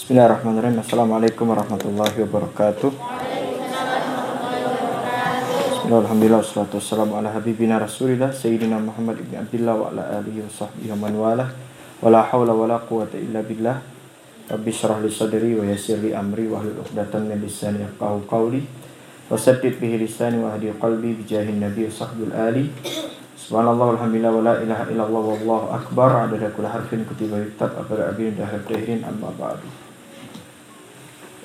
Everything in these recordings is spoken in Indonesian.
Bismillahirrahmanirrahim. Assalamualaikum warahmatullahi wabarakatuh. Bismillahirrahmanirrahim. Wassalatu wassalamu ala habibina Rasulillah Sayyidina Muhammad ibn Abdullah wa ala alihi wa sahbihi wa man wala. Wa la hawla wa la quwata illa billah. Rabbi syrah li sadri wa yassir li amri wa hlul 'uqdatam min lisani yafqahu qawli. Wa saddid bihi lisani wa hadi qalbi bi jahin nabiy wa sahbil ali. Subhanallah walhamdulillah wa la ilaha illallah wallahu akbar adada kulli harfin kutiba yutab abada abin dahab dahirin amma ba'du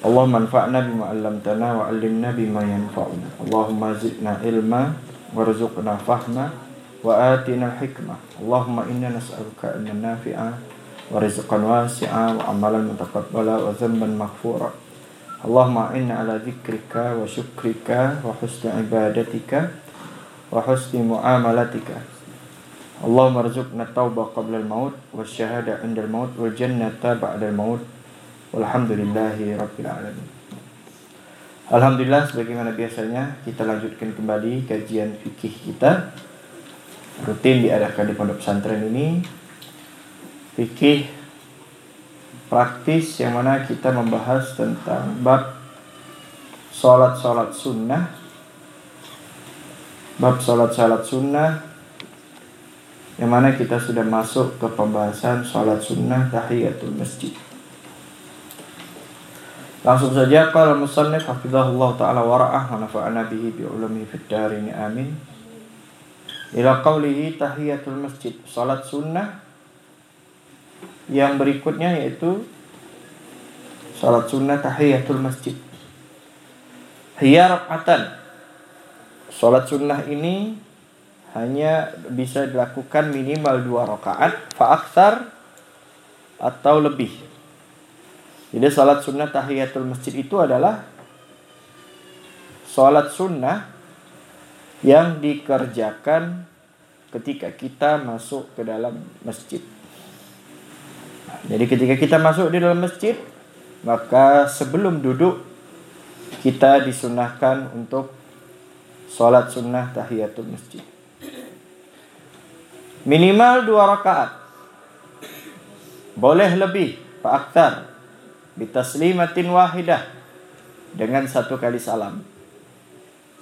Allahumma anfa'na bima 'allamtana wa 'allimna bima yanfa'una. Allahumma zidna ilma warzuqna fahma wa atina hikmah Allahumma inna nas'aluka ilman nafi'a wa rizqan wasi'a wa amalan mutaqabbala wa dhanban maghfura. Allahumma inna ala dzikrika wa syukrika wa husni ibadatika wa husni muamalatika. Qabla wa syahada 'inda al-maut wal jannata ba'da al-maut walhamdulillahi Alhamdulillah sebagaimana biasanya kita lanjutkan kembali kajian fikih kita. Rutin diadakan di pondok pesantren ini. Fikih praktis yang mana kita membahas tentang bab sholat-sholat sunnah. Bab sholat-sholat sunnah yang mana kita sudah masuk ke pembahasan sholat sunnah tahiyatul masjid. Langsung saja qala musannif hafizahullah taala wara'ah wa nafa'ana bihi bi ulumihi fid amin. Ila qawlihi tahiyatul masjid. Salat sunnah yang berikutnya yaitu salat sunnah tahiyatul masjid. Hiya rak'atan Sholat sunnah ini hanya bisa dilakukan minimal dua rakaat, faaksar atau lebih. Jadi sholat sunnah tahiyatul masjid itu adalah sholat sunnah yang dikerjakan ketika kita masuk ke dalam masjid. Jadi ketika kita masuk di dalam masjid, maka sebelum duduk kita disunahkan untuk Sholat sunnah tahiyatul masjid. Minimal dua rakaat. Boleh lebih Pak Akhtar Bitaslimatin wahidah Dengan satu kali salam.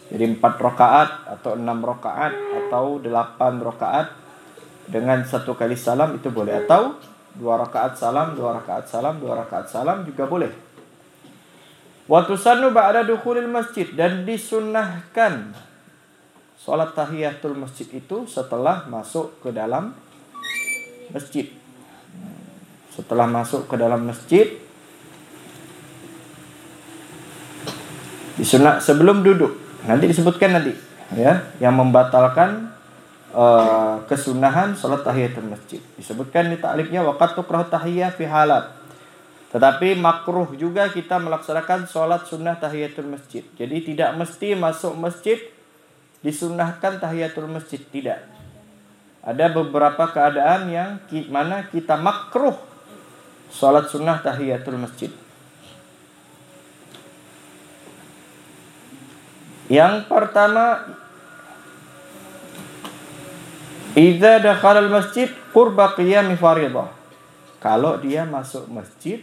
Jadi empat rakaat Atau enam rakaat Atau delapan rakaat Dengan satu kali salam itu boleh. Atau dua rakaat salam Dua rakaat salam Dua rakaat salam juga boleh. Waktu sanu ba'da dukhulil masjid dan disunnahkan salat tahiyatul masjid itu setelah masuk ke dalam masjid. Setelah masuk ke dalam masjid disunah sebelum duduk. Nanti disebutkan nanti ya yang membatalkan uh, kesunahan salat tahiyatul masjid. Disebutkan di ta'lifnya waqat tukrah tahiyah fi halat tetapi makruh juga kita melaksanakan sholat sunnah tahiyatul masjid. Jadi tidak mesti masuk masjid disunahkan tahiyatul masjid. Tidak. Ada beberapa keadaan yang mana kita makruh sholat sunnah tahiyatul masjid. Yang pertama Idza dakhala al-masjid qurba qiyam fariḍah. Kalau dia masuk masjid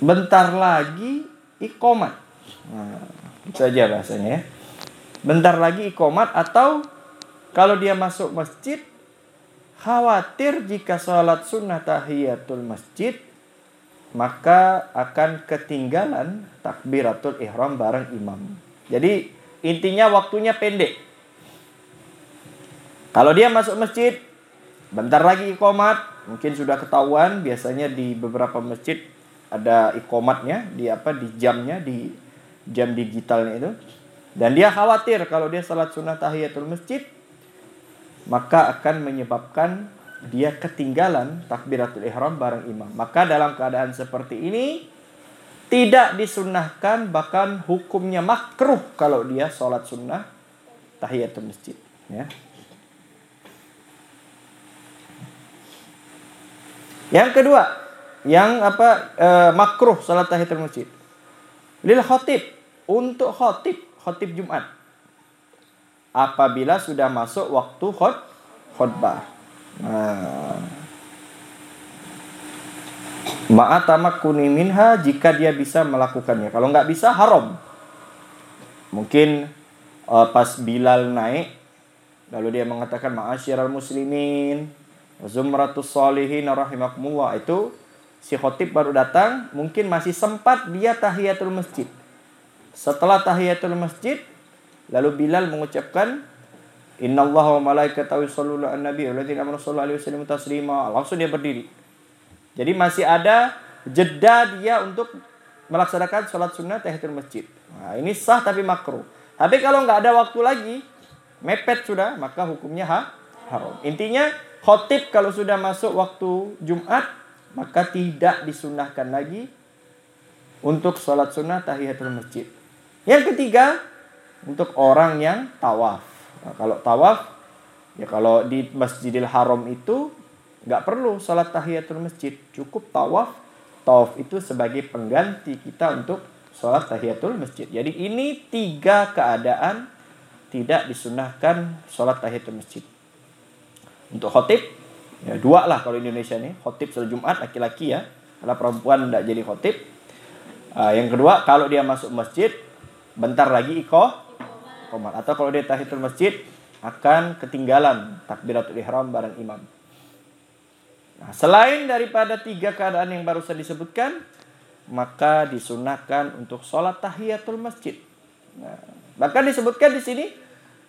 bentar lagi ikomat. Nah, itu aja bahasanya ya. Bentar lagi ikomat atau kalau dia masuk masjid khawatir jika sholat sunnah tahiyatul masjid maka akan ketinggalan takbiratul ihram bareng imam. Jadi intinya waktunya pendek. Kalau dia masuk masjid bentar lagi ikomat mungkin sudah ketahuan biasanya di beberapa masjid ada ikomatnya di apa di jamnya di jam digitalnya itu dan dia khawatir kalau dia salat sunnah tahiyatul masjid maka akan menyebabkan dia ketinggalan takbiratul ihram bareng imam maka dalam keadaan seperti ini tidak disunnahkan bahkan hukumnya makruh kalau dia sholat sunnah tahiyatul masjid ya yang kedua yang apa e, makruh salat tahiyatul masjid. Lil khotib untuk khotib khotib Jumat. Apabila sudah masuk waktu khot khotbah. Nah. Ma'atamakuni minha jika dia bisa melakukannya. Kalau nggak bisa haram. Mungkin uh, pas Bilal naik lalu dia mengatakan ma'asyiral muslimin zumratus solihin rahimakumullah itu si khotib baru datang mungkin masih sempat dia tahiyatul masjid. Setelah tahiyatul masjid lalu Bilal mengucapkan Inna Allah wa malaikatahu yusalluna an nabi alladzina amanu sallallahu alaihi wasallam taslima. Langsung dia berdiri. Jadi masih ada jeda dia untuk melaksanakan sholat sunnah tahiyatul masjid. Nah, ini sah tapi makruh. Tapi kalau nggak ada waktu lagi, mepet sudah, maka hukumnya ha, haram. Intinya khotib kalau sudah masuk waktu Jumat, maka tidak disunahkan lagi untuk sholat sunnah tahiyatul masjid. Yang ketiga, untuk orang yang tawaf. Nah, kalau tawaf, ya kalau di Masjidil Haram itu nggak perlu sholat tahiyatul masjid, cukup tawaf. Tawaf itu sebagai pengganti kita untuk sholat tahiyatul masjid. Jadi ini tiga keadaan tidak disunahkan sholat tahiyatul masjid. Untuk khotib, ya dua lah kalau Indonesia nih, khotib sholat Jumat laki-laki ya, karena perempuan tidak jadi khotib. Uh, yang kedua, kalau dia masuk masjid, bentar lagi ikoh, komat. Atau kalau dia tahiyatul masjid akan ketinggalan takbiratul ihram bareng imam. Nah, selain daripada tiga keadaan yang barusan disebutkan, maka disunahkan untuk sholat tahiyatul masjid. Nah, bahkan disebutkan di sini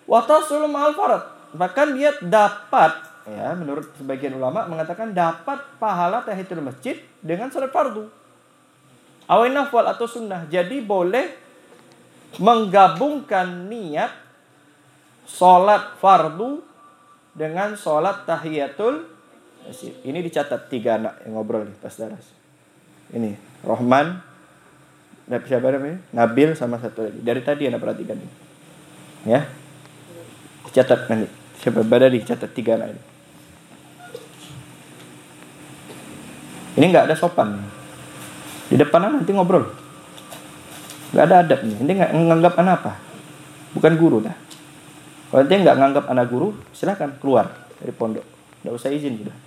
watasulum al farad. Bahkan dia dapat ya menurut sebagian ulama mengatakan dapat pahala tahiyatul masjid dengan sholat fardu. Awin nafwal atau sunnah. Jadi boleh menggabungkan niat sholat fardu dengan sholat tahiyatul masjid. Ini dicatat tiga anak yang ngobrol nih pas daras. Ini Rohman, siapa namanya? Nabil sama satu lagi. Dari tadi anda perhatikan ini. Ya, dicatat nanti. Siapa Badari catat tiga anak ini. Ini nggak ada sopan. Di depan nanti ngobrol. Gak ada adab nih. Ini nggak nganggap anak apa? Bukan guru dah. Kalau dia nggak nganggap anak guru, silahkan keluar dari pondok. Nggak usah izin sudah.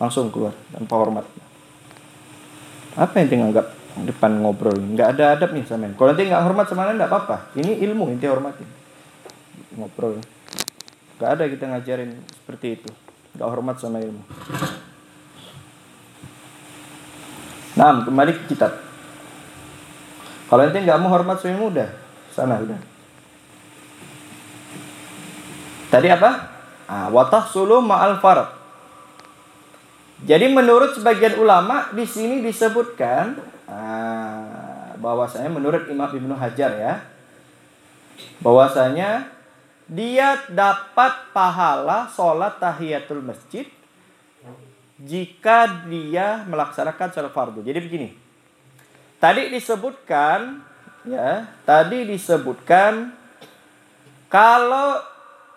Langsung keluar tanpa hormat. Apa yang dia nganggap depan ngobrol? Nggak ada adab nih sama Kalau nanti nggak hormat sama nggak apa-apa. Ini ilmu inti hormatin. Ngobrol. Gak ada kita ngajarin seperti itu. Gak hormat sama ilmu. Nah, kembali ke kitab. Kalau ente nggak mau hormat suami muda, sana udah. Tadi apa? Ah, watah sulu ma'al farad. Jadi menurut sebagian ulama di sini disebutkan ah, bahwasanya menurut Imam Ibnu Hajar ya, bahwasanya dia dapat pahala sholat tahiyatul masjid jika dia melaksanakan sholat fardu. Jadi begini, Tadi disebutkan ya, tadi disebutkan kalau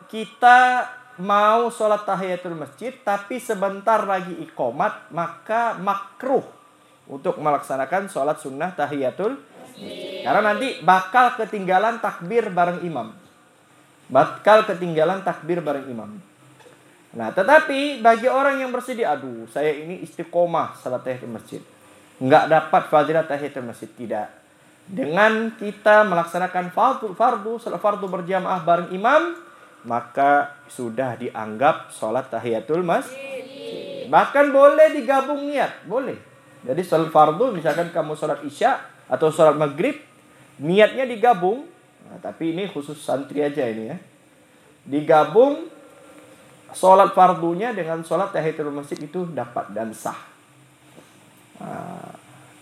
kita mau sholat tahiyatul masjid tapi sebentar lagi ikomat maka makruh untuk melaksanakan sholat sunnah tahiyatul. Karena nanti bakal ketinggalan takbir bareng imam. Bakal ketinggalan takbir bareng imam. Nah, tetapi bagi orang yang bersedia, aduh, saya ini istiqomah salat tahiyatul masjid nggak dapat fadilah tahiyatul masjid tidak. Dengan kita melaksanakan fardu fardu salat fardu berjamaah bareng imam, maka sudah dianggap sholat tahiyatul masjid. Bahkan boleh digabung niat, boleh. Jadi sholat fardu misalkan kamu sholat isya atau sholat maghrib, niatnya digabung. Nah, tapi ini khusus santri aja ini ya. Digabung sholat fardunya dengan sholat tahiyatul masjid itu dapat dan sah. Nah,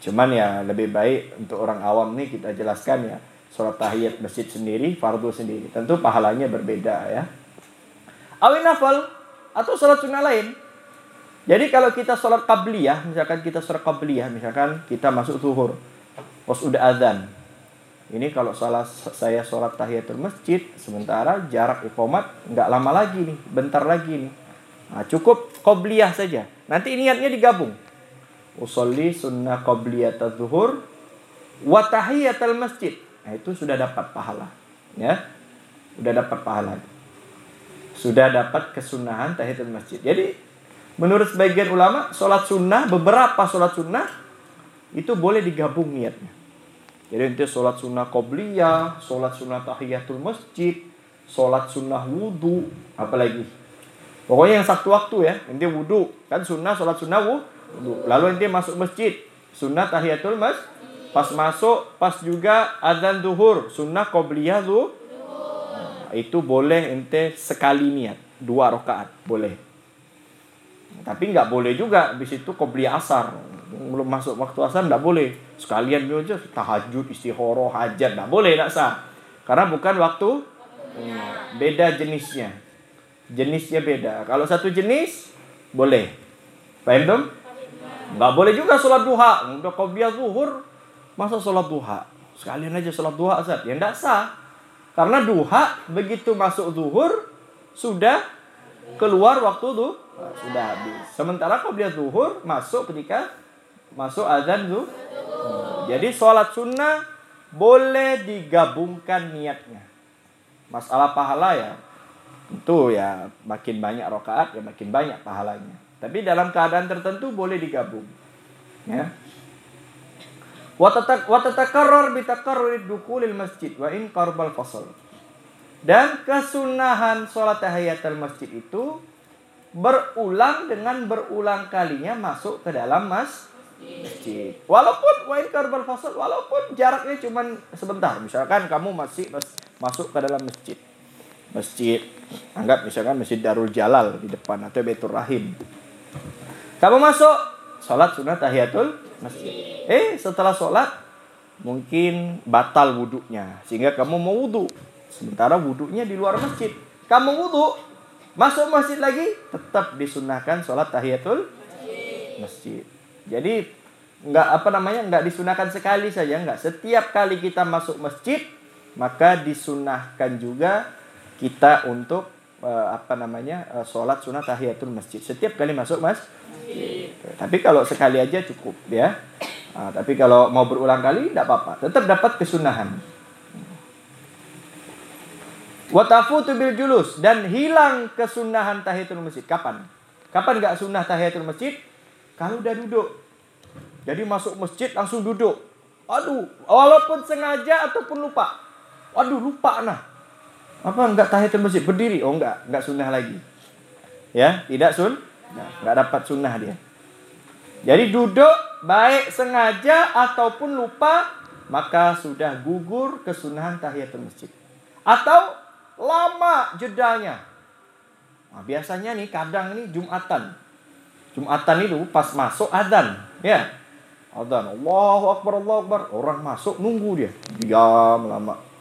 cuman ya lebih baik untuk orang awam nih kita jelaskan ya sholat tahiyat masjid sendiri, fardu sendiri. Tentu pahalanya berbeda ya. Awin nafal atau sholat sunnah lain. Jadi kalau kita sholat qabliyah, misalkan kita sholat qabliyah, misalkan kita masuk zuhur, pos udah azan. Ini kalau salah saya sholat tahiyatul masjid, sementara jarak iqomat nggak lama lagi nih, bentar lagi nih. Nah, cukup qabliyah saja. Nanti niatnya digabung usolli sunnah qabliyat zuhur wa tahiyatul masjid. Nah, itu sudah dapat pahala. Ya. Sudah dapat pahala. Sudah dapat kesunahan tahiyatul masjid. Jadi Menurut sebagian ulama, sholat sunnah, beberapa sholat sunnah, itu boleh digabung niatnya. Jadi nanti sholat sunnah qobliyah, sholat sunnah tahiyatul masjid, sholat sunnah wudhu, apalagi. Pokoknya yang satu waktu ya, nanti wudhu. Kan sunnah, sholat sunnah wudhu. Lalu nanti masuk masjid, sunnah tahiyatul mas. Pas masuk, pas juga adzan duhur, sunnah qobliyah tuh. Nah, itu boleh ente sekali niat, dua rakaat boleh. Tapi nggak boleh juga, di situ qobliyah asar. Belum masuk waktu asar tidak boleh. Sekalian aja tahajud istihoroh hajat tidak boleh tidak sah. Karena bukan waktu hmm, beda jenisnya. Jenisnya beda. Kalau satu jenis boleh. Paham dong nggak boleh juga sholat duha udah biar zuhur masa sholat duha sekalian aja sholat duha asar ya tidak sah karena duha begitu masuk zuhur sudah keluar waktu tuh sudah habis sementara biar zuhur masuk ketika masuk azan tuh. Hmm. Jadi sholat sunnah boleh digabungkan niatnya. Masalah pahala ya, tentu ya makin banyak rokaat ya makin banyak pahalanya. Tapi dalam keadaan tertentu boleh digabung. Ya. Watatakarrar bitakarrir dukulil masjid wa in karbal fasal. Dan kesunahan sholat tahiyatul masjid itu berulang dengan berulang kalinya masuk ke dalam mas masjid. Walaupun wain karbal fasal, walaupun jaraknya cuma sebentar. Misalkan kamu masih masuk ke dalam masjid. Masjid, anggap misalkan Masjid Darul Jalal di depan atau Baitur Rahim. Kamu masuk, sholat sunat tahiyatul masjid. Eh, setelah sholat, mungkin batal wudhunya. Sehingga kamu mau wudhu. Sementara wudhunya di luar masjid. Kamu wudhu, masuk masjid lagi, tetap disunahkan sholat tahiyatul masjid. Jadi nggak apa namanya nggak disunahkan sekali saja nggak setiap kali kita masuk masjid maka disunahkan juga kita untuk uh, apa namanya uh, sholat sunat tahiyatul masjid. Setiap kali masuk mas? Tapi kalau sekali aja cukup ya. Uh, tapi kalau mau berulang kali tidak apa-apa. Tetap dapat kesunahan. Watafutu bil julus dan hilang kesunahan tahiyatul masjid. Kapan? Kapan nggak sunnah tahiyatul masjid? Kalau udah duduk. Jadi masuk masjid langsung duduk. Aduh, walaupun sengaja ataupun lupa. Aduh, lupa nah. Apa enggak tahiyatul masjid berdiri? Oh enggak, enggak sunnah lagi. Ya, tidak sun. Nah, enggak dapat sunnah dia. Jadi duduk baik sengaja ataupun lupa maka sudah gugur kesunahan tahiyatul masjid. Atau lama jedanya. Nah, biasanya nih kadang nih Jumatan. Jumatan itu pas masuk adzan, ya. Adzan, Allahu Akbar, Allahu Akbar. Orang masuk nunggu dia. Diam lama.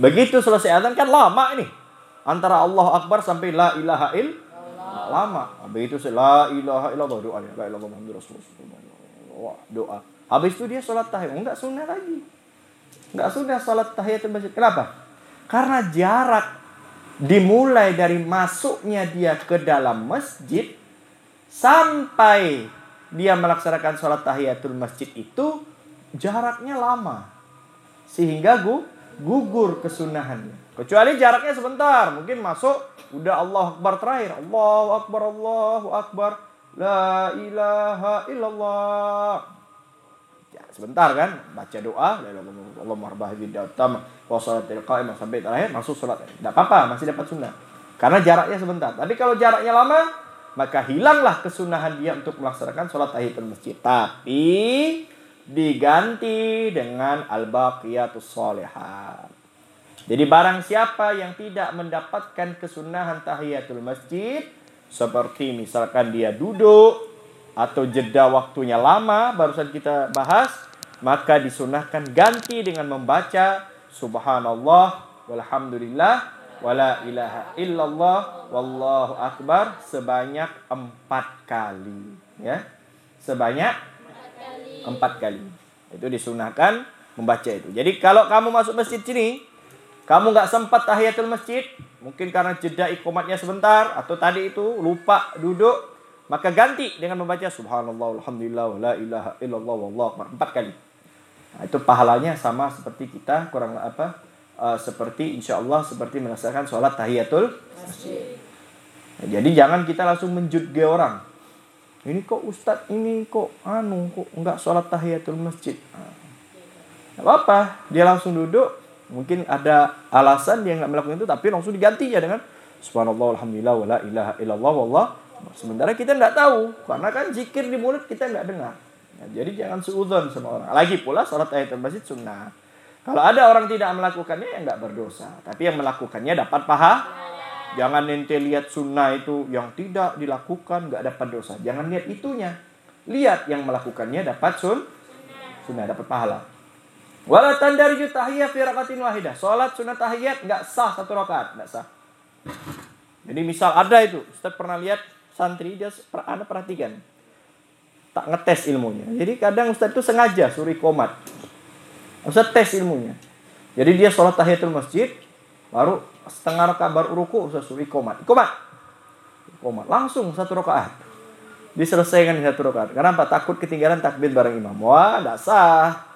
Begitu selesai adzan kan lama ini. Antara Allah Akbar sampai la ilaha il lama. Begitu la ilaha illallah doa La ilaha illallah. Doa. Habis itu dia sholat tahiyat. Enggak sunnah lagi. Enggak sunnah sholat tahiyat masjid. Kenapa? Karena jarak dimulai dari masuknya dia ke dalam masjid sampai dia melaksanakan sholat tahiyatul masjid itu jaraknya lama. Sehingga gu, gugur kesunahannya. Kecuali jaraknya sebentar. Mungkin masuk udah Allah Akbar terakhir. Allah Akbar, Allahu Akbar. La ilaha illallah. Ya, sebentar kan. Baca doa. Allah marbah bidatam. Wassalatil qa'imah. Sampai terakhir masuk sholat. Tidak apa-apa. Masih dapat sunnah. Karena jaraknya sebentar. Tapi kalau jaraknya lama maka hilanglah kesunahan dia untuk melaksanakan sholat tahiyatul masjid. Tapi diganti dengan al-baqiyatus solehat. Jadi barang siapa yang tidak mendapatkan kesunahan tahiyatul masjid, seperti misalkan dia duduk atau jeda waktunya lama, barusan kita bahas, maka disunahkan ganti dengan membaca subhanallah walhamdulillah wala ilaha illallah wallahu akbar sebanyak empat kali ya sebanyak empat kali itu disunahkan membaca itu jadi kalau kamu masuk masjid sini kamu nggak sempat tahiyatul masjid mungkin karena jeda ikomatnya sebentar atau tadi itu lupa duduk maka ganti dengan membaca subhanallah alhamdulillah la ilaha illallah wallahu empat kali nah, itu pahalanya sama seperti kita kurang apa uh, seperti insya Allah seperti melaksanakan sholat tahiyatul masjid. Jadi jangan kita langsung menjudge orang. Ini kok ustadz ini kok anu kok enggak sholat tahiyatul masjid. Nah, apa-apa, dia langsung duduk. Mungkin ada alasan dia nggak melakukan itu, tapi langsung diganti ya dengan Subhanallah, Alhamdulillah, wala ilaha illallah, wallah. Sementara kita nggak tahu, karena kan zikir di mulut kita nggak dengar. Nah, jadi jangan seudon sama orang. Lagi pula sholat tahiyatul masjid sunnah. Kalau ada orang tidak melakukannya ya nggak berdosa, tapi yang melakukannya dapat paha Jangan ente lihat sunnah itu yang tidak dilakukan nggak dapat dosa. Jangan lihat itunya. Lihat yang melakukannya dapat sun sunnah dapat pahala. Wala dari tahiyat fi wahidah. Salat sunnah tahiyat nggak sah satu rakaat, nggak sah. Jadi misal ada itu, Ustaz pernah lihat santri dia Anda perhatikan. Tak ngetes ilmunya. Jadi kadang Ustaz itu sengaja suri komat. Ustaz tes ilmunya. Jadi dia sholat tahiyatul masjid, baru setengah rakaat baru ruku suri komat. Komat. Komat langsung satu rakaat. Diselesaikan di satu rakaat. Kenapa? Takut ketinggalan takbir bareng imam. Wah, tidak sah.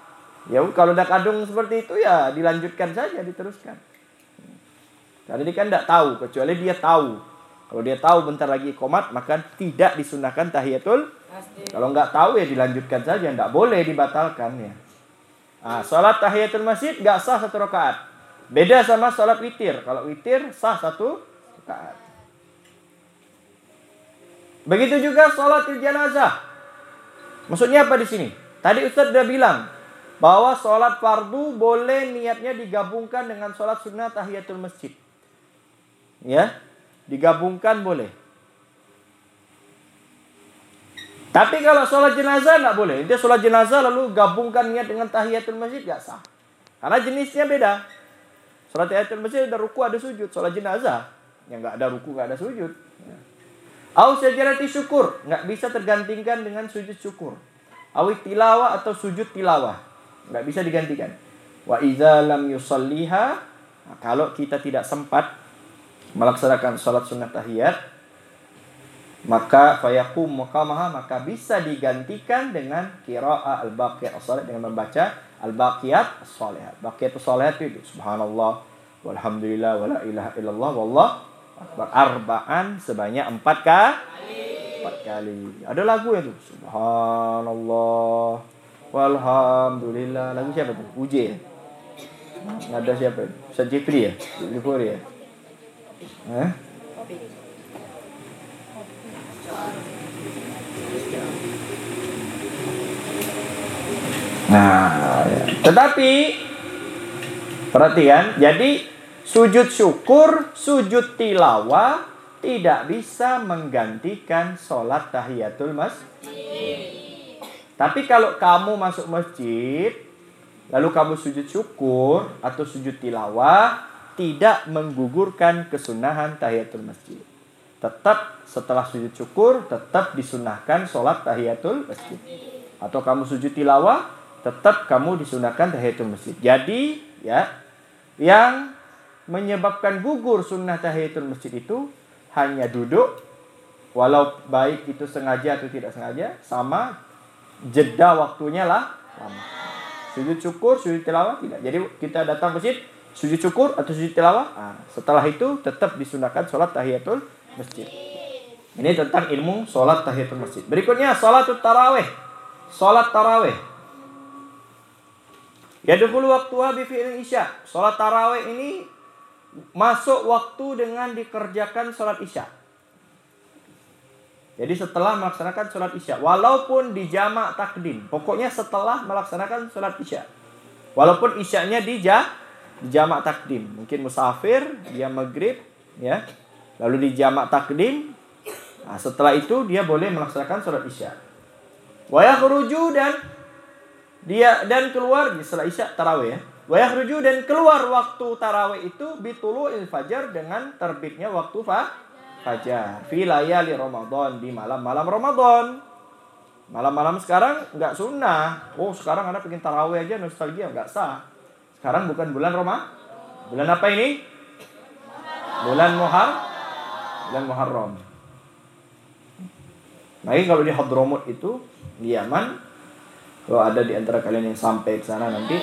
Ya kalau udah kadung seperti itu ya dilanjutkan saja, diteruskan. Karena dia kan tidak tahu, kecuali dia tahu. Kalau dia tahu bentar lagi komat, maka tidak disunahkan tahiyatul. Kalau nggak tahu ya dilanjutkan saja, tidak boleh dibatalkan ya. Nah, sholat tahiyatul masjid nggak sah satu rakaat. Beda sama sholat witir. Kalau witir sah satu rakaat. Begitu juga sholat jenazah. Maksudnya apa di sini? Tadi Ustaz sudah bilang bahwa sholat fardu boleh niatnya digabungkan dengan sholat sunnah tahiyatul masjid. Ya, digabungkan boleh. Tapi kalau sholat jenazah nggak boleh. Dia sholat jenazah lalu gabungkan niat dengan tahiyatul masjid nggak sah. Karena jenisnya beda. Sholat tahiyatul masjid ada ruku ada sujud. Sholat jenazah yang nggak ada ruku nggak ada sujud. Au sejarati syukur nggak bisa tergantikan dengan sujud syukur. Awit tilawah atau sujud tilawah nggak bisa digantikan. Wa iza lam yusalliha nah, kalau kita tidak sempat melaksanakan sholat sunnah tahiyat maka fayakum maqamaha maka bisa digantikan dengan qira'a al-baqiyat as dengan membaca al-baqiyat as-salihat. Baqiyat as-salihat itu subhanallah walhamdulillah wala ilaha illallah wallah akbar arba'an sebanyak empat kali. Empat kali. Ada lagu itu subhanallah walhamdulillah. Lagu siapa tuh? Uje. Ada siapa? Ustaz Jepri ya? Jepri ya? Eh? Nah, tetapi perhatian, jadi sujud syukur, sujud tilawah tidak bisa menggantikan sholat tahiyatul masjid. Tapi kalau kamu masuk masjid, lalu kamu sujud syukur atau sujud tilawah, tidak menggugurkan kesunahan tahiyatul masjid. Tetap setelah sujud syukur, tetap disunahkan sholat tahiyatul masjid. Atau kamu sujud tilawah, tetap kamu disunahkan tahiyatul masjid. Jadi ya yang menyebabkan gugur sunnah tahiyatul masjid itu hanya duduk walau baik itu sengaja atau tidak sengaja sama jeda waktunya lah lama. Sujud syukur, sujud tilawah tidak. Jadi kita datang masjid sujud syukur atau sujud tilawah. Nah, setelah itu tetap disunahkan sholat tahiyatul masjid. Ini tentang ilmu sholat tahiyatul masjid. Berikutnya sholat taraweh. Sholat taraweh. Ya dulu waktu habis fi'il isya. Sholat taraweh ini masuk waktu dengan dikerjakan sholat isya. Jadi setelah melaksanakan sholat isya. Walaupun di jamak takdim. Pokoknya setelah melaksanakan sholat isya. Walaupun isyanya di, ja, di jamak takdim. Mungkin musafir, dia maghrib. ya Lalu di jamak takdim. Nah, setelah itu dia boleh melaksanakan sholat isya. Wayah dan dia dan keluar setelah isya tarawih ya. Wa yakhruju dan keluar waktu tarawih itu bitulu fajar dengan terbitnya waktu fa fajar. Fi layali Ramadan di malam-malam Ramadan. Malam-malam sekarang nggak sunnah. Oh sekarang anda bikin tarawih aja nostalgia nggak sah. Sekarang bukan bulan Roma. Bulan apa ini? Bulan Muhar. Bulan Muharram. Nah ini kalau di Hadramut itu di Yaman kalau ada di antara kalian yang sampai ke sana nanti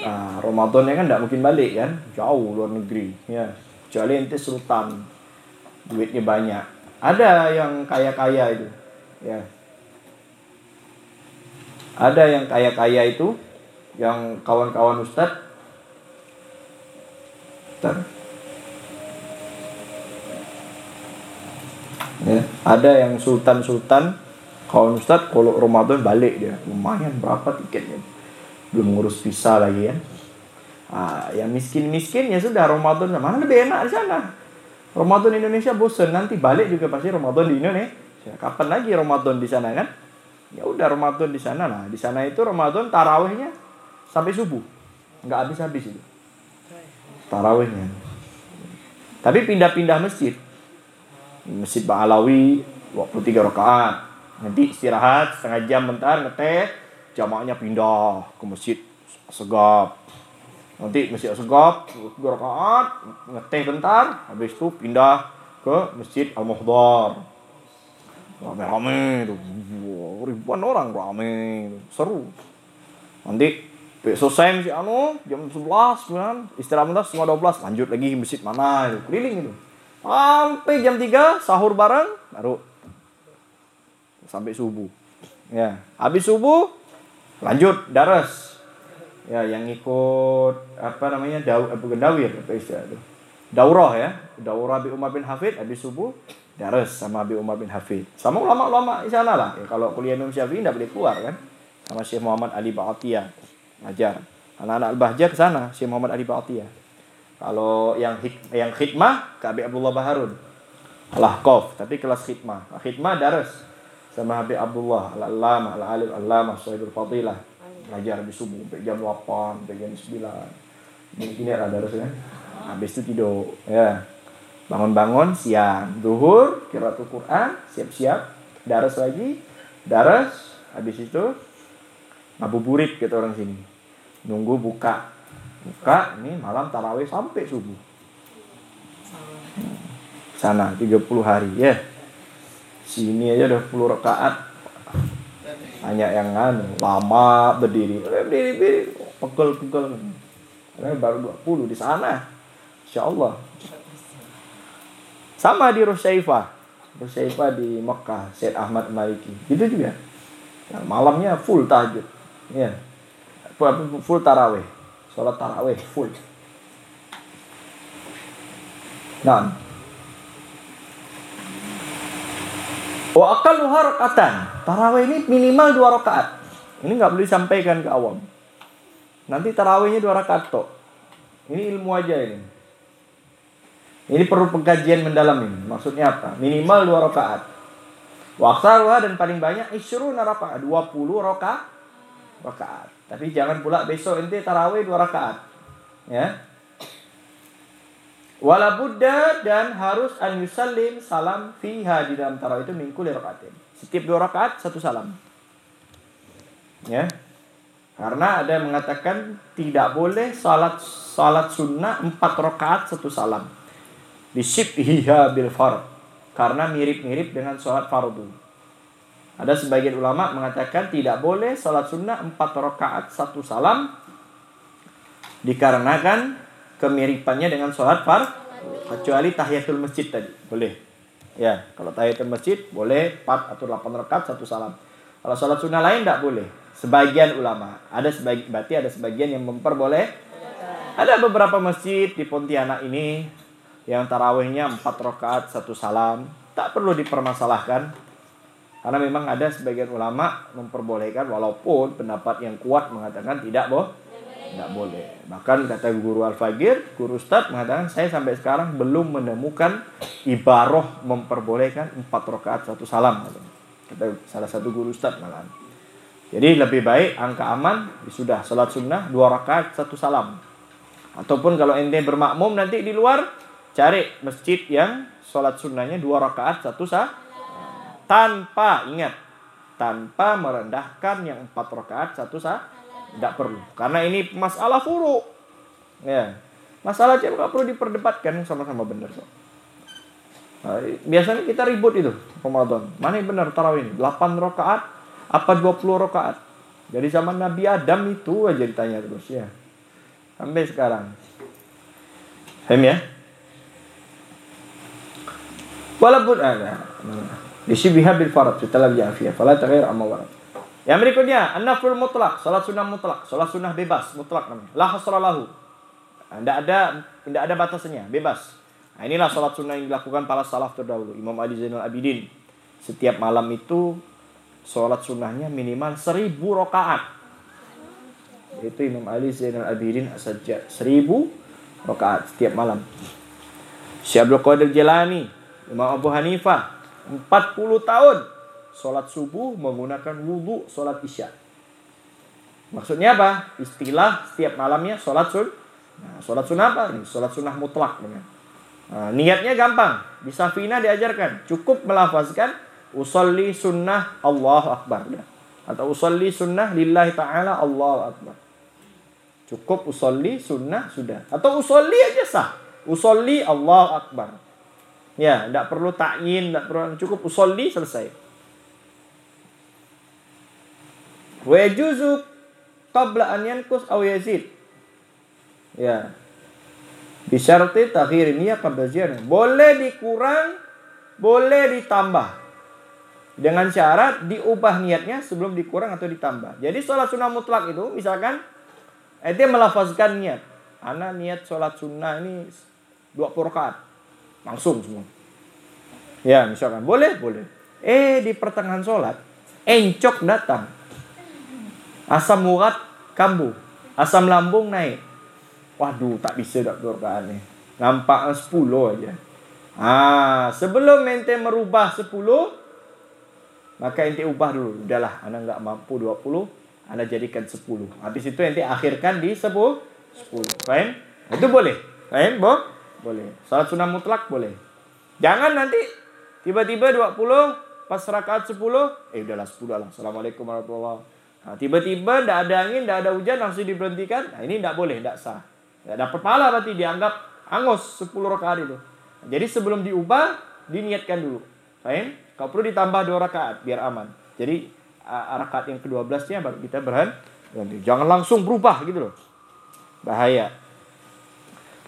Nah, Ramadannya kan tidak mungkin balik kan, jauh luar negeri, ya. Kecuali ente sultan, duitnya banyak. Ada yang kaya-kaya itu, ya. Ada yang kaya-kaya itu, yang kawan-kawan Ustadz. Ya, ada yang sultan-sultan kawan Ustadz kalau Ramadan balik dia lumayan berapa tiketnya belum ngurus visa lagi ya ah, yang miskin-miskin ya sudah Ramadan mana lebih enak di sana Ramadan Indonesia bosen nanti balik juga pasti Ramadan di Indonesia. Kapan lagi Ramadan di sana kan? Ya udah Ramadan di sana lah. Di sana itu Ramadan tarawihnya sampai subuh. Nggak habis-habis itu. Tarawihnya. Tapi pindah-pindah masjid. Masjid Ba'alawi 23 rakaat. Nanti istirahat setengah jam bentar ngeteh, jamaahnya pindah ke masjid. Segap. Nanti masjid Segap, rakaat, ngeteh bentar, habis itu pindah ke masjid Al Muhdar. Rame-rame itu, ribuan orang rame, seru. Nanti selesai masjid anu jam 11 kan? Istirahat bentar setengah 12 lanjut lagi masjid mana itu. Keliling itu. Sampai jam 3 sahur bareng baru sampai subuh. Ya. Habis subuh lanjut daras ya yang ikut apa namanya daw bukan dawir apa istilah itu? Daurah ya. Daurah bi Umar bin Hafid habis subuh daras sama bi Umar bin Hafid. Sama ulama-ulama di sana lah. Ya, kalau kuliah Imam Syafi'i tidak boleh keluar kan? Sama Syekh Muhammad Ali Ba'atiyah. Ngajar. Anak-anak Al-Bahjah ke sana Syekh Muhammad Ali Ba'atiyah. Kalau yang hik yang khidmah ke Abi Abdullah Baharun. Al-Ahqaf tapi kelas khidmah. Khidmah daras sama Habib Abdullah Al-Allamah Al-Alim Al-Allamah Sahibul Fadilah. Ngajar habis subuh sampai jam 8 sampai jam 9 mungkin ya ada harusnya. Habis itu tidur ya. Bangun-bangun siang duhur kiratul Quran siap-siap. Daras lagi daras habis itu ngabuburit gitu orang sini. Nunggu buka. Buka ini malam tarawih sampai subuh. Sana 30 hari ya sini aja udah 10 rakaat. Hanya yang kan lama berdiri. Berdiri berdiri. Pegel pegel karena baru 20 di sana. Insya Allah sama di Rusyaifah. Rusyaifah di Mekah Syed Ahmad Maliki. Itu juga. Yang malamnya full tahajud. Ya full taraweh. Sholat taraweh full. Nah Wa aqalluha rakatan. Tarawih ini minimal dua rakaat. Ini nggak boleh disampaikan ke awam. Nanti tarawihnya dua rakaat tok. Ini ilmu aja ini. Ini perlu pengkajian mendalam ini. Maksudnya apa? Minimal dua rakaat. Waksaruha dan paling banyak isru rakaat. 20 rakaat. Rakaat. Tapi jangan pula besok ente tarawih dua rakaat. Ya. Wala Buddha dan harus an yusallim salam fiha di dalam tarawih itu mingkul rakaatin. Setiap dua rakaat satu salam. Ya. Karena ada yang mengatakan tidak boleh salat salat sunnah empat rakaat satu salam. Disibhiha bil fard. Karena mirip-mirip dengan salat fardu. Ada sebagian ulama mengatakan tidak boleh salat sunnah empat rakaat satu salam dikarenakan kemiripannya dengan sholat far kecuali tahiyatul masjid tadi. Boleh. Ya kalau tahiyatul masjid boleh 4 atau 8 rakaat satu salam. Kalau sholat sunnah lain tidak boleh. Sebagian ulama. Ada sebagian berarti ada sebagian yang memperboleh. Ada beberapa masjid di Pontianak ini yang tarawihnya 4 rakaat satu salam. Tak perlu dipermasalahkan. Karena memang ada sebagian ulama memperbolehkan walaupun pendapat yang kuat mengatakan tidak boh nggak boleh. Bahkan kata guru Al-Fagir, guru Ustadz mengatakan saya sampai sekarang belum menemukan ibaroh memperbolehkan empat rakaat satu salam. Kata salah satu guru Ustadz malah. Jadi lebih baik angka aman sudah salat sunnah dua rakaat satu salam. Ataupun kalau ente bermakmum nanti di luar cari masjid yang sholat sunnahnya dua rakaat satu sah tanpa ingat tanpa merendahkan yang empat rakaat satu sah tidak perlu. Karena ini masalah furu. Ya. Masalah cewek nggak perlu diperdebatkan sama-sama benar kok. Nah, biasanya kita ribut itu Ramadan. Mana yang benar tarawih ini? 8 rakaat apa 20 rakaat? Jadi zaman Nabi Adam itu aja ditanya terus ya. Sampai sekarang. Hem ya? Walaupun ada. Disyibiha bil farad. Setelah bi'afiyah. Fala taghair amma warad. Yang berikutnya, an-naflul mutlak, salat sunnah mutlak, salat sunnah bebas, mutlak namanya. La hasralahu. Tidak ada tidak ada batasannya, bebas. Nah, inilah salat sunnah yang dilakukan para salaf terdahulu. Imam Ali Zainal Abidin. Setiap malam itu salat sunnahnya minimal seribu rakaat. Itu Imam Ali Zainal Abidin saja seribu rakaat setiap malam. Syekh Abdul Qadir Jalani, Imam Abu Hanifah, 40 tahun sholat subuh menggunakan wudhu sholat isya. Maksudnya apa? Istilah setiap malamnya sholat sun. Nah, sholat sunnah apa? Ini sholat sunnah mutlak. Nah, niatnya gampang. Di Safina diajarkan. Cukup melafazkan usolli sunnah Allah Akbar. Atau usolli sunnah lillahi ta'ala Allah Akbar. Cukup usolli sunnah sudah. Atau usolli aja sah. Usolli Allah Akbar. Ya, tidak perlu takyin, tidak perlu cukup usolli selesai. Wa yajuzu qabla an yanqus aw yazid. Ya. Bisyarti takhir niat qabla ziyarah. Boleh dikurang, boleh ditambah. Dengan syarat diubah niatnya sebelum dikurang atau ditambah. Jadi sholat sunnah mutlak itu misalkan ente melafazkan niat. Ana niat sholat sunnah ini dua rakaat. Langsung semua. Ya misalkan boleh, boleh. Eh di pertengahan sholat encok datang Asam urat kambuh. Asam lambung naik. Waduh, tak bisa dak doa ni. Nampak 10 aja. Ah, sebelum ente merubah 10 maka ente ubah dulu. Udahlah, ana enggak mampu 20, ana jadikan 10. Habis itu ente akhirkan di 10. 10. Faham? Itu boleh. Faham, Bo? Boleh. Salat sunnah mutlak boleh. Jangan nanti tiba-tiba 20 pas rakaat 10, eh udahlah 10 lah. Assalamualaikum warahmatullahi. Nah, tiba-tiba tidak ada angin, tidak ada hujan, langsung diberhentikan. Nah, ini tidak boleh, tidak sah. Tidak dapat pahala berarti dianggap angus 10 rakaat itu. Nah, jadi sebelum diubah, diniatkan dulu. Faham? Kau perlu ditambah dua rakaat biar aman. Jadi rakaat yang ke-12-nya baru kita berhenti. Jangan langsung berubah gitu loh. Bahaya.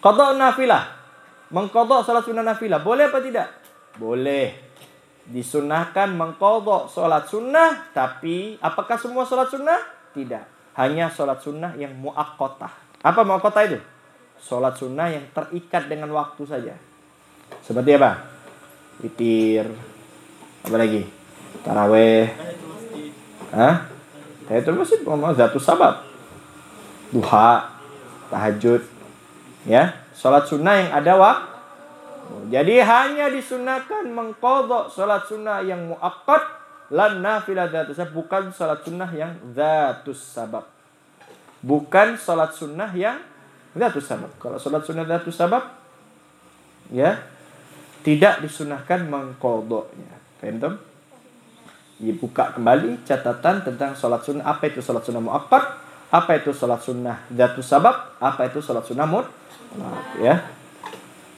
Qadha nafilah. Mengqadha salat sunnah nafilah. Boleh apa tidak? Boleh disunahkan mengkodok sholat sunnah tapi apakah semua sholat sunnah? Tidak. Hanya sholat sunnah yang muakkotah. Apa muakkotah itu? Sholat sunnah yang terikat dengan waktu saja. Seperti apa? Witir. Apa lagi? Taraweh. Hah? Tahiyatul masjid ngomong zatu sabab. Duha tahajud. Ya? Sholat sunnah yang ada waktu jadi hanya disunahkan mengkodok salat sunnah yang muakkad lan nafilah dhatus bukan salat sunnah yang dhatus sabab. Bukan salat sunnah yang dhatus sabab. Kalau salat sunnah dhatus sabab ya tidak disunahkan mengkodoknya. Paham Dibuka kembali catatan tentang salat sunnah. Apa itu salat sunnah muakkad? Apa itu salat sunnah dhatus sabab? Apa itu salat sunnah mut? Ya.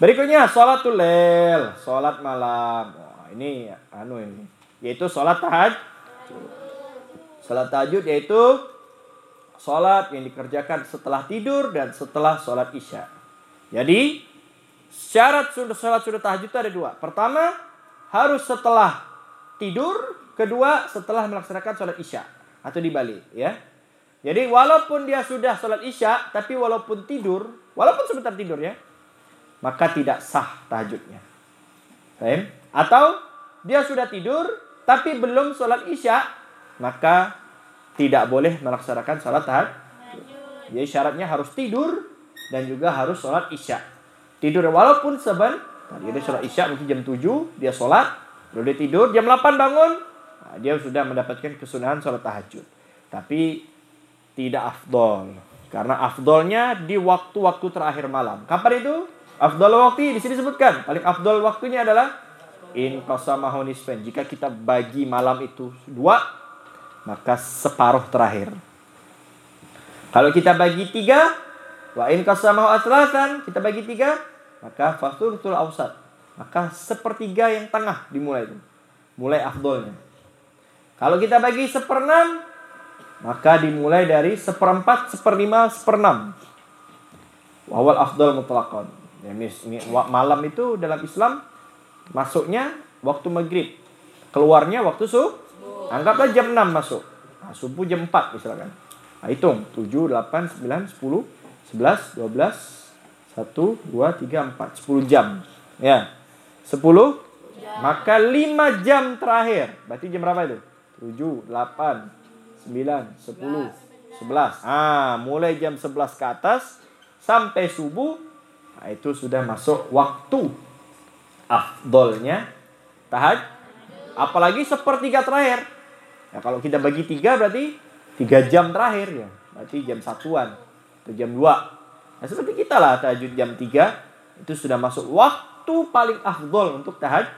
Berikutnya sholatul lel, sholat malam. Oh, ini anu ini, yaitu sholat tahajud. Sholat tahajud yaitu sholat yang dikerjakan setelah tidur dan setelah sholat isya. Jadi syarat sudah sholat sudah tahajud itu ada dua. Pertama harus setelah tidur, kedua setelah melaksanakan sholat isya atau dibalik ya. Jadi walaupun dia sudah sholat isya, tapi walaupun tidur, walaupun sebentar tidur ya, maka tidak sah tahajudnya. Faham? Atau dia sudah tidur tapi belum sholat isya, maka tidak boleh melaksanakan sholat tahajud. Jadi syaratnya harus tidur dan juga harus sholat isya. Tidur walaupun seben, tadi dia sholat isya mungkin jam 7, dia sholat, lalu dia tidur, jam 8 bangun, nah, dia sudah mendapatkan kesunahan sholat tahajud. Tapi tidak afdol. Karena afdolnya di waktu-waktu terakhir malam. Kapan itu? Afdal waktu di sini disebutkan. Paling afdal waktunya adalah in qasamahu. Jika kita bagi malam itu dua, maka separuh terakhir. Kalau kita bagi tiga, wa in qasamahu aslatan, kita bagi tiga, maka fasulutul awsat. Maka sepertiga yang tengah dimulai itu. Mulai afdolnya. Kalau kita bagi seperenam, maka dimulai dari seperempat, seperlima, seperenam. Wawal afdal mutlakon. Ya, malam itu dalam Islam masuknya waktu maghrib. Keluarnya waktu subuh. Anggaplah jam 6 masuk. Nah, subuh jam 4 misalkan. Nah, hitung 7, 8, 9, 10, 11, 12, 1, 2, 3, 4. 10 jam. Ya. 10 maka 5 jam terakhir. Berarti jam berapa itu? 7, 8, 9, 10, 11. Ah, mulai jam 11 ke atas sampai subuh nah, itu sudah masuk waktu afdolnya. Tahaj apalagi sepertiga terakhir. Ya kalau kita bagi tiga berarti tiga jam terakhir ya. Berarti jam satuan atau jam dua. Nah seperti kita lah tahajud jam tiga itu sudah masuk waktu paling afdol untuk tahaj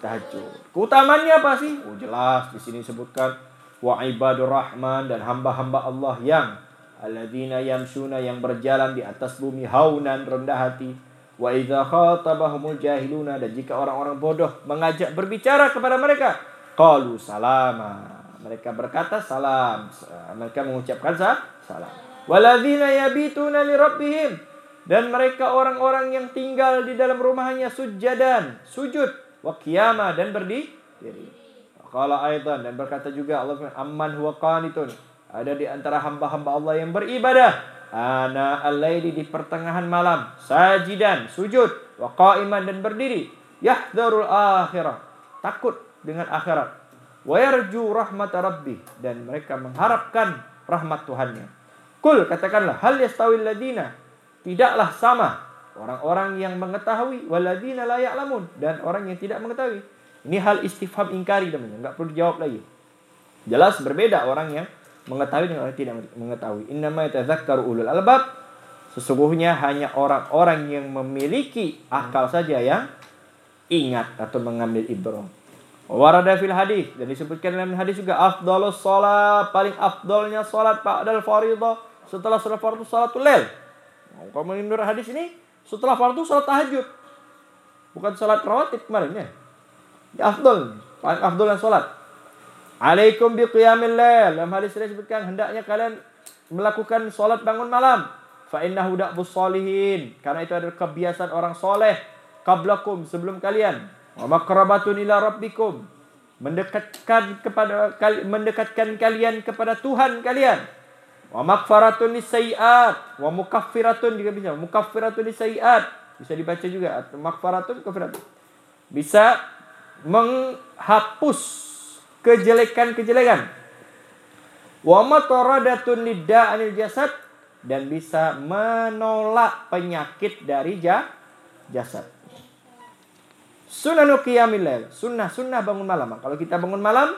tahajud. Keutamanya apa sih? Oh jelas di sini sebutkan wa ibadur rahman dan hamba-hamba Allah yang alladzina yamshuna yang berjalan di atas bumi haunan rendah hati Wa idza khatabahumul jahiluna dan jika orang-orang bodoh mengajak berbicara kepada mereka, qalu salama. Mereka berkata salam. Mereka mengucapkan salam. Waladzina yabituna li rabbihim dan mereka orang-orang yang tinggal di dalam rumahnya sujadan, sujud, wa qiyama dan berdiri. Qala aidan dan berkata juga Allah amman huwa qanitun. Ada di antara hamba-hamba Allah yang beribadah. Ana al-laili di pertengahan malam. Sajidan sujud. Wa qa'iman dan berdiri. Yahdharul akhirah. Takut dengan akhirat. Wa yarju rahmat rabbi. Dan mereka mengharapkan rahmat Tuhannya. Kul katakanlah hal yastawil ladina? Tidaklah sama orang-orang yang mengetahui waladina la ya'lamun. Dan orang yang tidak mengetahui. Ini hal istifham ingkari namanya enggak perlu dijawab lagi. Jelas berbeda orang yang mengetahui dengan orang tidak mengetahui. Innama yatadzakkaru ulul albab. Sesungguhnya hanya orang-orang yang memiliki akal saja yang ingat atau mengambil ibrah. Warada fil hadis dan disebutkan dalam hadis juga afdalus salat paling afdalnya salat ba'dal fardhu setelah salat fardu salatul lail. Kalau menurut hadis ini setelah fardu salat tahajud. Bukan salat rawatib kemarin. Ya afdal, paling afdalnya salat. Alaikum bi qiyamil lail. Dalam hadis ini disebutkan hendaknya kalian melakukan solat bangun malam. Fa innahu da'bus solihin. Karena itu adalah kebiasaan orang soleh. Qablakum sebelum kalian. Wa makrabatun ila rabbikum. Mendekatkan kepada mendekatkan kalian kepada Tuhan kalian. Wa makfaratun lisayiat. Wa mukaffiratun juga bisa. Mukaffiratun lisayiat. Bisa dibaca juga. Makfaratun, kaffiratun. Bisa menghapus kejelekan-kejelekan. Wa mataradatun nidda anil jasad dan bisa menolak penyakit dari jasad. Sunnah qiyamil sunnah-sunnah bangun malam. Kalau kita bangun malam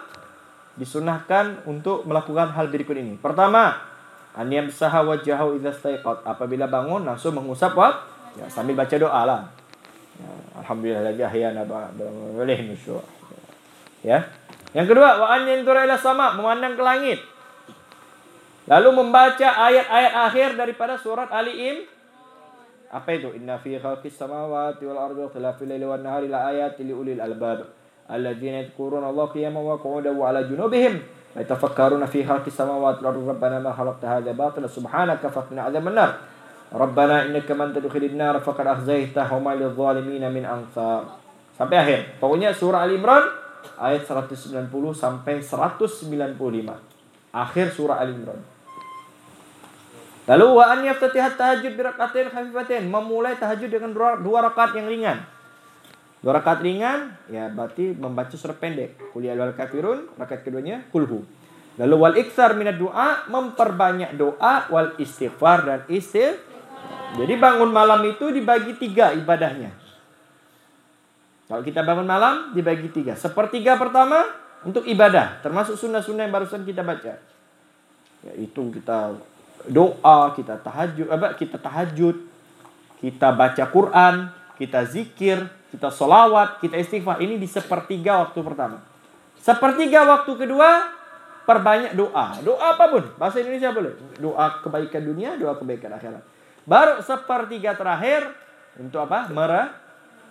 disunahkan untuk melakukan hal berikut ini. Pertama, an yamsaha wajhahu idza. Apabila bangun langsung mengusap wajah ya, sambil baca doa lah. Ya, Alhamdulillah lagi ahyana boleh nusyuk. Ya. Yang kedua, wa an ila sama, memandang ke langit. Lalu membaca ayat-ayat akhir daripada surat Ali Im. Apa itu? Inna fi khalqis samawati wal ardi wa ikhtilafil laili wan nahari la ayatin li ulil albab. Alladzina yadhkuruna Allah qiyaman wa qu'udan 'ala junubihim. Wa yatafakkaruna fi khalqis samawati wal ardi rabbana ma khalaqta hadha batila subhanaka faqina 'adzaban nar. Rabbana innaka man tadkhilin nar faqad akhzaytahu ma lidh dhalimin min ansar. Sampai akhir. Pokoknya surah Ali Imran ayat 190 sampai 195. Akhir surah Al Imran. Lalu wa an tahajud bi rakaatain khafifatain, memulai tahajud dengan dua, dua rakaat yang ringan. Dua rakaat ringan ya berarti membaca surat pendek. Qul ya kafirun, rakaat keduanya kulhu. Lalu wal iktsar minad doa, memperbanyak doa wal istighfar dan istighfar. Jadi bangun malam itu dibagi tiga ibadahnya. Kalau kita bangun malam dibagi tiga. Sepertiga pertama untuk ibadah, termasuk sunnah-sunnah yang barusan kita baca. Yaitu kita doa, kita tahajud, apa kita tahajud, kita baca Quran, kita zikir, kita solawat, kita istighfar. Ini di sepertiga waktu pertama. Sepertiga waktu kedua, perbanyak doa. Doa apa pun, bahasa Indonesia boleh. Doa kebaikan dunia, doa kebaikan akhirat. Baru sepertiga terakhir untuk apa? Mere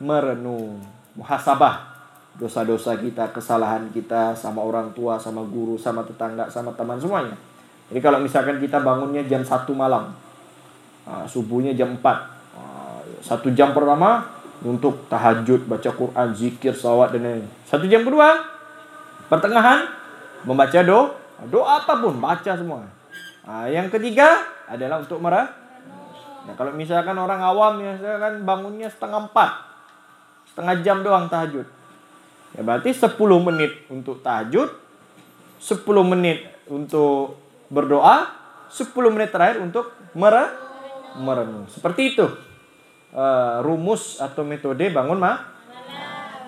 merenung muhasabah dosa-dosa kita, kesalahan kita sama orang tua, sama guru, sama tetangga, sama teman semuanya. Jadi kalau misalkan kita bangunnya jam 1 malam, uh, subuhnya jam 4, uh, satu jam pertama untuk tahajud, baca Quran, zikir, salawat dan lain. Satu jam kedua, pertengahan membaca doa, doa apa pun baca semua. Nah, yang ketiga adalah untuk merah. Ya, kalau misalkan orang awam ya kan bangunnya setengah empat, setengah jam doang tahajud. Ya berarti 10 menit untuk tahajud, 10 menit untuk berdoa, 10 menit terakhir untuk merenung. Seperti itu uh, rumus atau metode bangun ma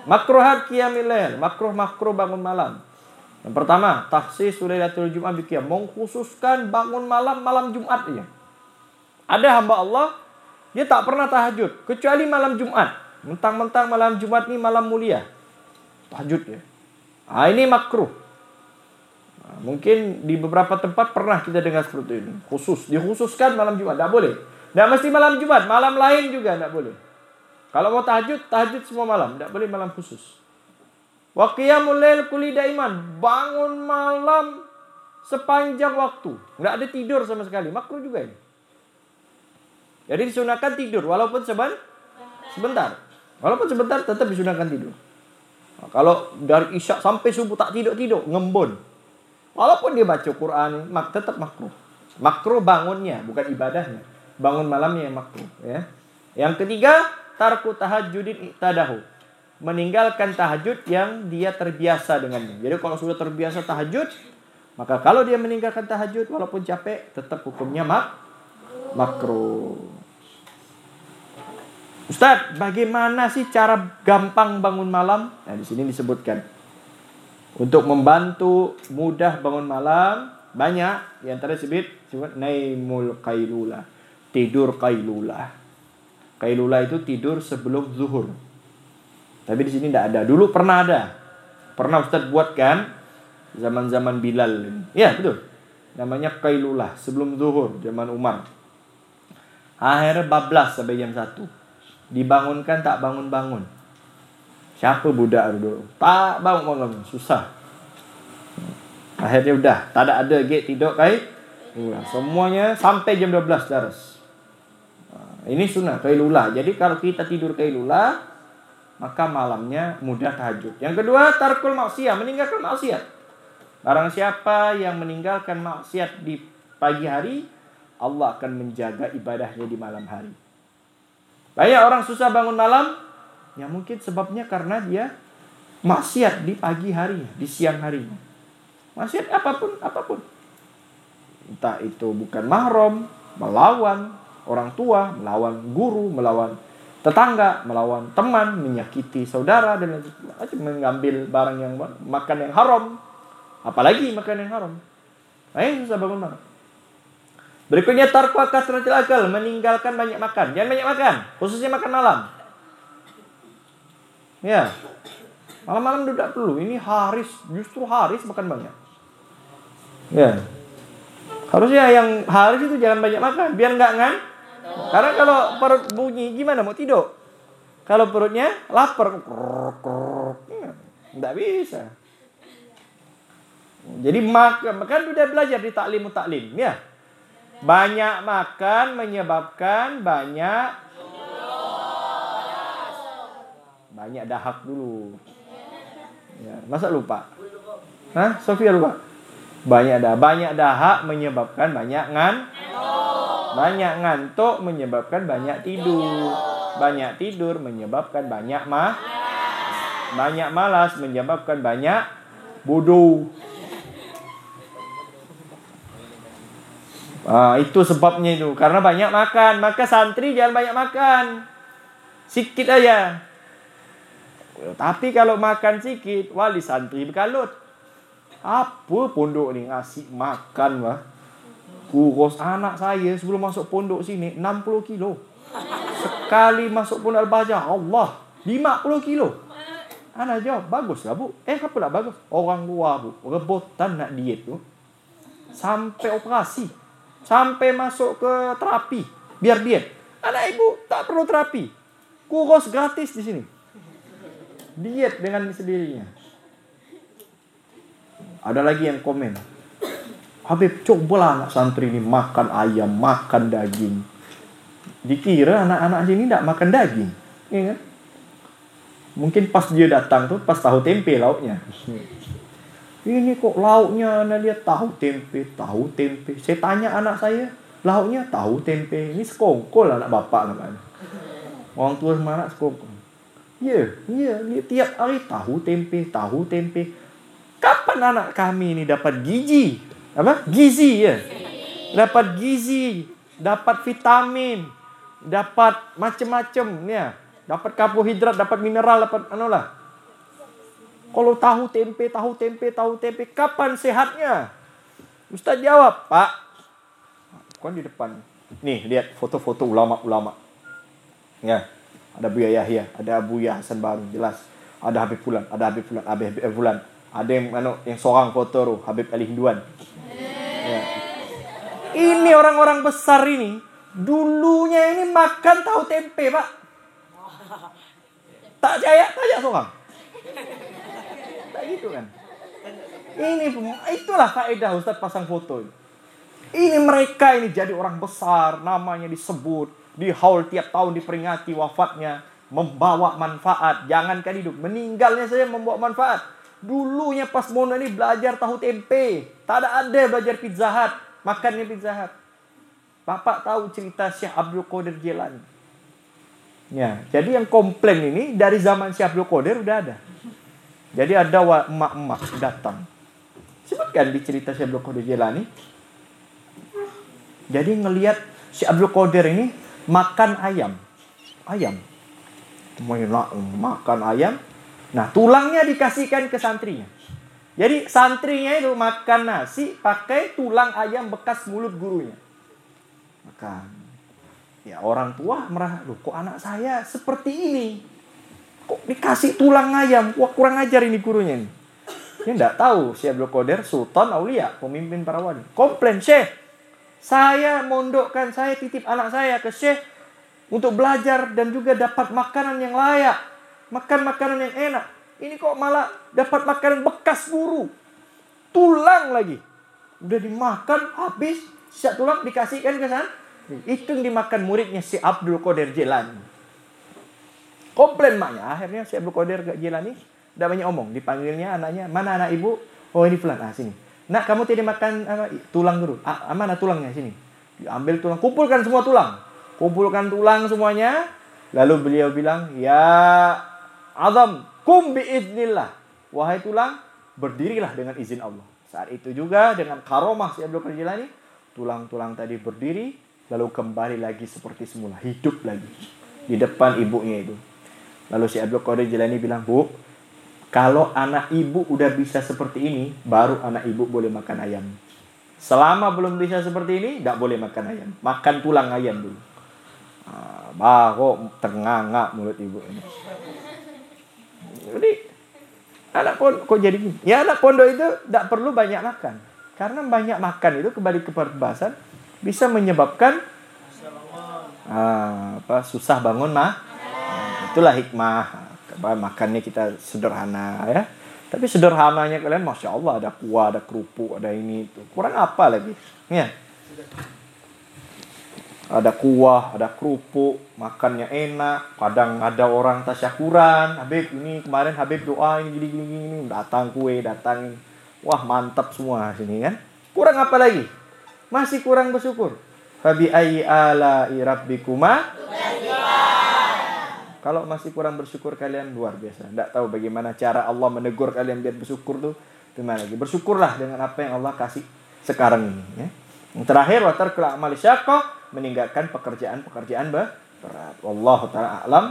makruhat qiyamil lail, makruh makruh bangun malam. Yang pertama, taksis Lailatul Jumat biqiyam, mengkhususkan bangun malam malam Jumat ya. Ada hamba Allah dia tak pernah tahajud kecuali malam Jumat. Mentang-mentang malam Jumat ini malam mulia. Tahajud ya. Ah ini makruh. Nah, mungkin di beberapa tempat pernah kita dengar seperti ini. Khusus, dikhususkan malam Jumat. Tidak boleh. Tidak mesti malam Jumat, malam lain juga tidak boleh. Kalau mau tahajud, tahajud semua malam, tidak boleh malam khusus. Wa qiyamul lail kulli daiman, bangun malam sepanjang waktu. Tidak ada tidur sama sekali, makruh juga ini. Jadi disunahkan tidur walaupun seban sebentar. Walaupun sebentar tetap disunahkan tidur. Nah, kalau dari isya sampai subuh tak tidur-tidur, ngembun. Walaupun dia baca Quran, mak tetap makruh. Makruh bangunnya, bukan ibadahnya bangun malamnya yang makruh ya. Yang ketiga, tarku tahajudin iktadahu. Meninggalkan tahajud yang dia terbiasa dengannya. Jadi kalau sudah terbiasa tahajud, maka kalau dia meninggalkan tahajud walaupun capek, tetap hukumnya mak makruh. Ustaz, bagaimana sih cara gampang bangun malam? Nah, di sini disebutkan. Untuk membantu mudah bangun malam, banyak yang antara disebut disebut naimul qailula tidur kailula. Kailula itu tidur sebelum zuhur. Tapi di sini tidak ada. Dulu pernah ada. Pernah Ustadz buat kan? Zaman-zaman Bilal. Ya betul. Namanya kailula sebelum zuhur. Zaman Umar. Akhirnya bablas sampai jam 1. Dibangunkan tak bangun-bangun. Siapa budak dulu? Tak bangun-bangun. Susah. Akhirnya udah. Tak ada ada gate tidur kai. Semuanya sampai jam 12 daras. Ini sunnah kailula. Jadi kalau kita tidur kailula, maka malamnya mudah tahajud. Yang kedua, tarkul maksiat, meninggalkan maksiat. Barang siapa yang meninggalkan maksiat di pagi hari, Allah akan menjaga ibadahnya di malam hari. Banyak orang susah bangun malam, ya mungkin sebabnya karena dia maksiat di pagi hari, di siang hari. Maksiat apa pun, apa pun. Entah itu bukan mahram, melawan, orang tua, melawan guru, melawan tetangga, melawan teman, menyakiti saudara dan lain mengambil barang yang makan yang haram, apalagi makan yang haram. Ini susah bangun malam. Berikutnya tarku kasratil akal, meninggalkan banyak makan. Jangan banyak makan, khususnya makan malam. Ya. Malam-malam tidak perlu. Ini haris, justru haris makan banyak. Ya. Harusnya yang haris itu jangan banyak makan, biar nggak ngan karena kalau perut bunyi gimana mau tidur? Kalau perutnya lapar, nggak bisa. Jadi makan, makan udah belajar di taklim taklim ya. Banyak makan menyebabkan banyak banyak dahak dulu. Ya, masa lupa? Hah? Sofia lupa? Banyak dah, banyak dahak menyebabkan banyak ngan. Banyak ngantuk menyebabkan banyak tidur. Banyak tidur menyebabkan banyak mah. Banyak malas menyebabkan banyak bodoh. Ah, itu sebabnya itu. Karena banyak makan. Maka santri jangan banyak makan. Sikit aja. Tapi kalau makan sikit, wali santri berkalut. Apa pondok ni ngasih makan wah? Kurus anak saya sebelum masuk pondok sini 60 kilo. Sekali masuk pondok Al-Bahjah, Allah, 50 kilo. Anak jawab, bagus lah bu. Eh, apa lah bagus? Orang luar bu, rebutan nak diet tu. Sampai operasi. Sampai masuk ke terapi. Biar diet. Anak ibu tak perlu terapi. Kurus gratis di sini. Diet dengan sendirinya. Ada lagi yang komen. Habib cobalah anak santri ini makan ayam, makan daging. Dikira anak-anak sini tidak makan daging. Ya kan? Mungkin pas dia datang tuh pas tahu tempe lauknya. Ini kok lauknya anda lihat tahu tempe, tahu tempe. Saya tanya anak saya, lauknya tahu tempe. Ini sekongkol anak bapak namanya. Orang tua sama anak sekongkol. Ya, yeah, ya, tiap hari tahu tempe, tahu tempe. Kapan anak kami ini dapat gizi? Apa? Gizi ya. Dapat gizi, dapat vitamin, dapat macam-macam ya dapat karbohidrat, dapat mineral, dapat anu lah. Kalau tahu tempe, tahu tempe, tahu tempe, kapan sehatnya? Ustaz jawab, Pak. Kan di depan. Nih, lihat foto-foto ulama-ulama. Ya, ada Buya Yahya, ada Buya Hasan Baru, jelas. Ada Habib Fulan, ada Habib Fulan, Habib Fulan. Ada yang anu, yang seorang foto tuh, Habib Ali Hinduan. Ya. Ini orang-orang besar ini, dulunya ini makan tahu tempe, Pak. Tak percaya, tanya seorang. Gitu kan. Ini itulah faedah Ustaz pasang foto. Ini mereka ini jadi orang besar, namanya disebut, di haul tiap tahun diperingati wafatnya, membawa manfaat. Jangankan hidup, meninggalnya saja membawa manfaat. Dulunya pas Mono ini belajar tahu tempe. Tak ada ada belajar pizza hut. Makannya pizza hut. Bapak tahu cerita Syekh Abdul Qadir Jilani. Ya, jadi yang komplain ini dari zaman Syabdul Qadir udah ada. Jadi ada emak-emak datang. Sebutkan di cerita Syabdul Qadir Jilani. Jadi ngelihat si Abdul Qadir ini makan ayam. Ayam. Makan ayam. Nah, tulangnya dikasihkan ke santrinya. Jadi santrinya itu makan nasi pakai tulang ayam bekas mulut gurunya. Makan. Ya orang tua merasa, loh kok anak saya seperti ini? Kok dikasih tulang ayam? Wah kurang ajar ini gurunya ini. Dia tidak tahu si Abdul Qadir Sultan Aulia, pemimpin para wali. Komplain, Syekh. Saya mondokkan, saya titip anak saya ke Syekh untuk belajar dan juga dapat makanan yang layak. Makan makanan yang enak. Ini kok malah dapat makanan bekas guru. Tulang lagi. Udah dimakan habis, siap tulang dikasihkan ke sana itu yang dimakan muridnya si Abdul Qadir Jilani. Komplain maknya. Akhirnya si Abdul Qadir Jilani udah banyak omong. Dipanggilnya anaknya, mana anak ibu? Oh ini fulan. Ah sini. Nak kamu tidak makan apa, tulang dulu. Ah, mana tulangnya sini? Diambil tulang. Kumpulkan semua tulang. Kumpulkan tulang semuanya. Lalu beliau bilang, Ya Azam, kum biiznillah. Wahai tulang, berdirilah dengan izin Allah. Saat itu juga dengan karomah si Abdul Qadir Jilani. Tulang-tulang tadi berdiri lalu kembali lagi seperti semula, hidup lagi di depan ibunya itu. Lalu si Abdul Qadir Jilani bilang, "Bu, kalau anak ibu udah bisa seperti ini, baru anak ibu boleh makan ayam. Selama belum bisa seperti ini, tidak boleh makan ayam. Makan tulang ayam dulu." Ah, baru ternganga mulut ibu ini. Jadi anak pondok kok jadi gini? Ya anak pondok itu tidak perlu banyak makan. Karena banyak makan itu kembali ke perbahasan bisa menyebabkan uh, apa susah bangun mah itulah hikmah apa, makannya kita sederhana ya tapi sederhananya kalian masya Allah ada kuah ada kerupuk ada ini itu kurang apa lagi ya ada kuah, ada kerupuk, makannya enak. Kadang ada orang tasyakuran, Habib ini kemarin Habib doa ini gini gini gini, datang kue, datang. Wah, mantap semua sini kan. Kurang apa lagi? Masih kurang bersyukur. Fabi ayyi ala rabbikuma Kalau masih kurang bersyukur kalian luar biasa. Tidak tahu bagaimana cara Allah menegur kalian biar bersyukur tuh gimana lagi. Bersyukurlah dengan apa yang Allah kasih sekarang ini. Ya. Yang terakhir watar kela amal meninggalkan pekerjaan-pekerjaan berat. Allah taala alam.